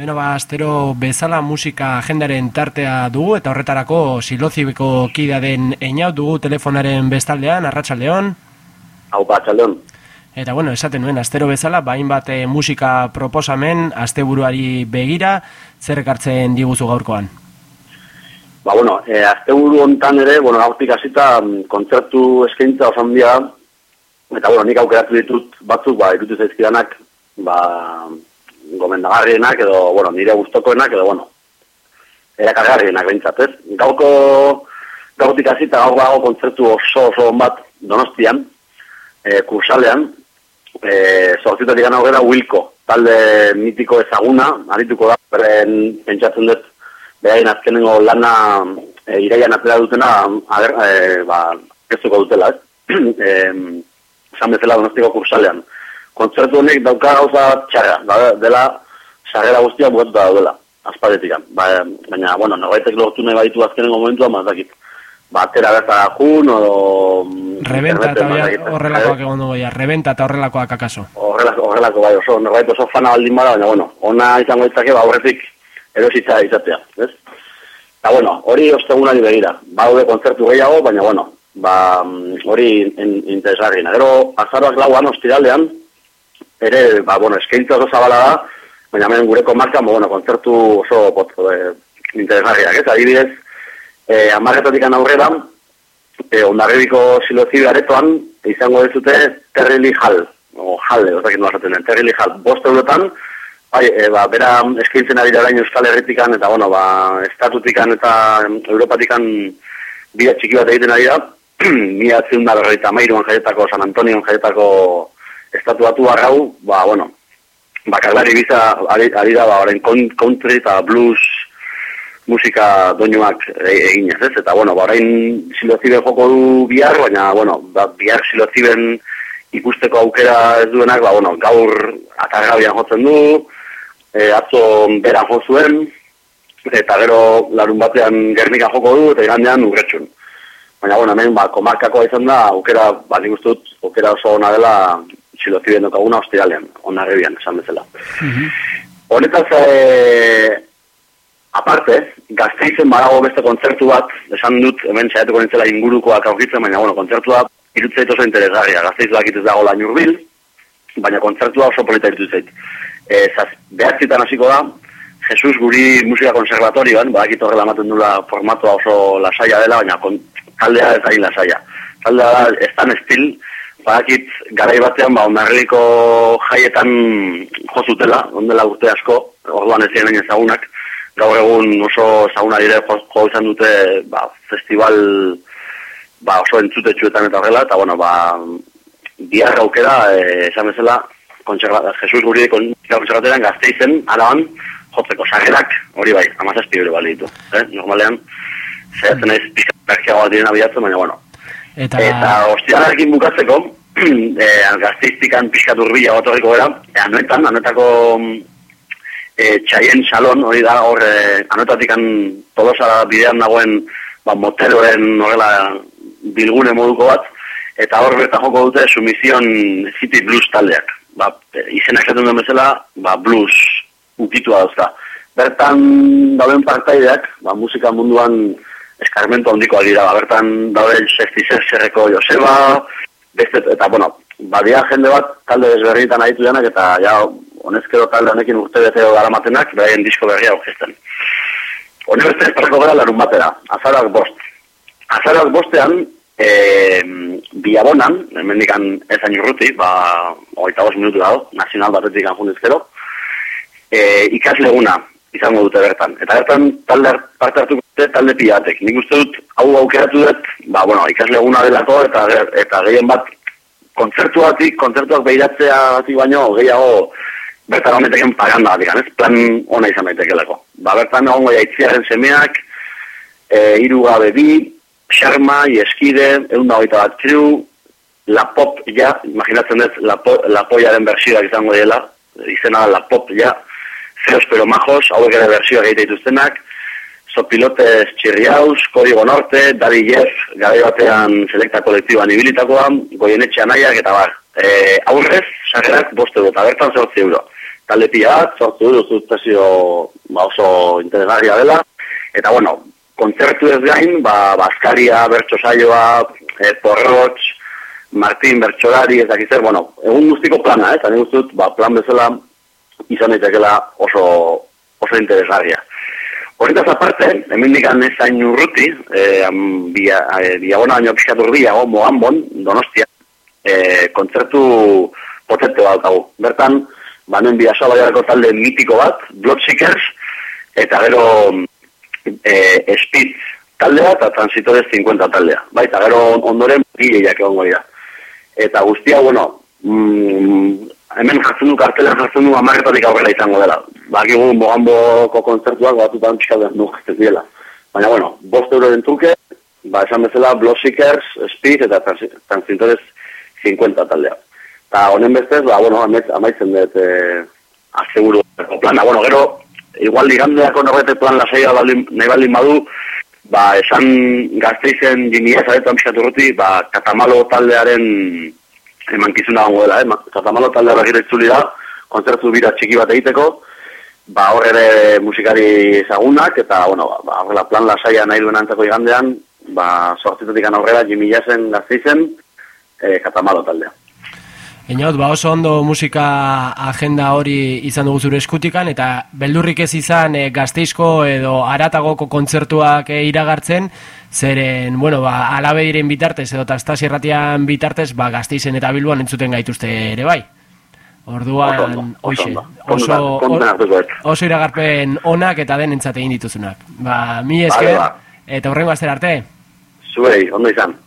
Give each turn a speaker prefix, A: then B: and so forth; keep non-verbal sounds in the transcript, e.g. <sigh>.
A: Beno ba, astero bezala musika agendaren tartea dugu eta horretarako silozibeko kida den einau dugu telefonaren bestaldean, arratsaldeon.
B: Hau ba, txaldeon.
A: Eta bueno, esaten nuen, astero bezala, bain bat eh, musika proposamen, asteburuari begira, zer ekartzen diguzu gaurkoan?
B: Ba, bueno, e, asteburu hontan ere, bueno, gaurtik hasita mm, kontzertu eskaintza osan dia, eta bueno, nik aukeratu ditut batzuk, ba, irutu zaizkidanak, ba, gomendagarrienak edo, bueno, nire gustokoenak edo, bueno, erakagarrienak behintzat, ez? Gauko, gautik azita gau gago kontzertu oso oso bat donostian, e, kursalean, e, sortzitatik gana hogera Wilco, talde mitiko ezaguna, arituko da, beren pentsatzen dut, behain azkenengo lana e, iraian atera dutena, ager, e, ba, ezuko dutela, ez? <clears throat> e, Zan bezala donostiko kursalean kontzertu honek dauka gauza txarra, ba, dela sarrera guztia bukatuta daudela, azpadetik. Ba, baina, bueno, nagaitek lortu nahi baditu azkenengo momentua, mazakit. Ba, atera bertara jun, o...
A: Rebenta eta horrelakoak egon dugu, rebenta eta horrelakoak akaso.
B: Horrelako, horrelako bai, oso, nagait oso fana baldin bada, baina, bueno, ona izango itzake, ba, horretik erositza izatea, ez? Eta, bueno, hori ostegunari begira, ba, kontzertu gehiago, baina, bueno, ba, hori interesgarri. Gero, azaroak lauan, ostiralean, ere, ba, bueno, eskaintza oso zabala da, baina hemen gureko marka, bueno, kontzertu oso pot, e, interesgarriak, ez? Adibidez, e, amarretatik aurrera, e, ondarribiko silozide aretoan, izango dezute terrili jal, o jale, ozak ino azaten den, terrili jal, bost eurotan, bai, e, ba, bera eskaintzen ari da Euskal Herritikan, eta, bueno, ba, estatutikan eta Europatikan bida txiki bat egiten ari da, <clears throat> mila zion da berreita mairuan jaietako, San Antonio jaietako estatu batu arrau, ba, bueno, bakarlari biza ari, ari da, ba, orain country eta blues musika doinuak e, eginez, ez? Eta, bueno, ba, orain siloziben joko du bihar, baina, bueno, ba, bihar siloziben ikusteko aukera ez duenak, ba, bueno, gaur atarrabian jotzen du, e, atzo beran jo zuen, eta gero larun batean gernika joko du, eta igandean urretxun. Baina, bueno, hemen, ba, komarkakoa izan da, aukera, ba, nik ustut, aukera oso ona dela txilozi ben dokaguna ostiralean, onarrebian, esan bezala. Mhm. Honetaz, e, aparte, gazteizen badago beste kontzertu bat, esan dut, hemen txaiatuko nintzela ingurukoak aurkitzen, baina, bueno, kontzertua irutzeit oso interesgarria, gazteizu dakitez dago la urbil, baina kontzertua oso polita irutzeit. E, zaz, behatzitan hasiko da, Jesus guri musika konservatorioan, badakit horrela ematen dula formatua oso lasaia dela, baina kon, taldea ez ari lasaia. Taldea da, ez tan estil, badakit garai batean ba ondarriko jaietan jozutela, ondela urte asko, orduan ez ziren ezagunak, gaur egun oso ezaguna dire jo, izan dute ba, festival ba, oso entzutetxuetan eta horrela, eta bueno, ba, bihar gaukera, e, esan bezala, Jesus guri konservateran gazteizen, araban, jotzeko sagerak, hori bai, amazazpi hori bali ditu. Eh? Normalean, zehatzen ez pixka diren abiatzen, baina bueno, Eta, eta ostialarekin bukatzeko, <clears throat> e, gazteiztikan pixka durbila gotorriko gara, e, anuetan, anuetako e, txaien salon, hori da, hor, e, anuetatikan tolosa bidean dagoen ba, moteloen horrela bilgune moduko bat, eta hor berta joko dute sumizion City Blues taldeak. Ba, e, izenak zaten duen bezala, ba, blues ukitua dauzka. Bertan dauden partaideak, ba, musika munduan eskarmento handiko dira, ba, bertan daude sexti zerreko Joseba, beste, eta, bueno, badia jende bat, talde desberritan aditu janak, eta ja, honezkero talde honekin urte beteo gara matenak, behaien disko berria aurkezten. Hone beste esparako gara larun batera, azarak bost. Azarak bostean, e, biabonan, hemendikan ezan urruti, ba, oita minutu dago, nazional batetik anjundizkero, e, ikasleguna, izango dute bertan. Eta bertan talde parte hartu dute talde piatek. Nik uste dut hau aukeratu dut, ba bueno, ikasle eguna delako eta eta gehien bat kontzertuatik, kontzertuak behiratzea batik baino gehiago bertan honeteken paganda batik, ez? Plan ona izan daitekelako. Ba bertan egongo jaitziaren semeak, e, iru gabe bi, xarma, ieskide, egun da bat kriu, la pop ja, imaginatzen dut la, po, la poiaren bersioak izango dela, izena la pop ja, Zeus pero majos, hauek ere bersioak egite dituztenak, Zopilotes Txirriaus, Kodigo Norte, Dadi Jeff, gare batean selekta kolektiboan ibilitakoa, goienetxe anaiak eta bar. E, aurrez, sagerak boste dut, bertan zortzi euro. talde pia bat, sortu dut, dut ba, oso interesgarria dela, eta bueno, kontzertu ez gain, ba, Baskaria, Bertso Saioa, e, Porrotx, Martin, Bertsolari, ez dakizer, bueno, egun guztiko plana, eh? Zane guztut, ba, plan bezala izan daitekela oso, oso interesgarria. Horretaz aparte, hemen dikan ezain urruti, e, bia, e, diagona baino pixkatu urbiago, Moambon, Donostia, e, kontzertu potente bat dago. Bertan, banen biasa baiarako talde mitiko bat, Bloodseekers, eta gero e, Speed taldea eta Transitores 50 taldea. Baita, gero ondoren gileak egon dira. Eta guztia, bueno, mm, hemen jartzen du kartela jartzen du amarretatik aurrera izango dela. Bakigu mogamboko konzertuak batutan pixkaldean du jartzen dira. Baina, bueno, bost euro den truke, ba, esan bezala Bloodseekers, Speed eta Transitores 50 taldea. Eta honen bestez, ba, bueno, amaitzen dut eh, aseguru plana. Bueno, gero, igual ligandeako norrete plan lasaia nahi baldin badu, ba, esan gazteizen jimia zaretan pixaturruti, ba, katamalo taldearen emankizuna gongo dela, eh? katamalo taldea gira itzuli da, konzertu bira txiki bat egiteko, ba, hor ere musikari ezagunak, eta, bueno, ba, horrela plan lasaia nahi duen antzako igandean, ba, sortzitetik aurrera jimia zen gazteizen, eh, katamalo taldea.
A: Eniot, ba oso ondo musika agenda hori izan dugu zure eskutikan, eta beldurrik ez izan e, gazteizko edo aratagoko kontzertuak e, iragartzen, zeren, bueno, ba, alabe diren bitartez edo tastasi erratian bitartez, ba, gazteizen eta bilboan entzuten gaituzte ere bai. Orduan, oso, oso, oso, iragarpen onak eta den entzatein dituzunak. Ba, mi esker, eta horrengo azter arte.
B: Zuei, ondo izan.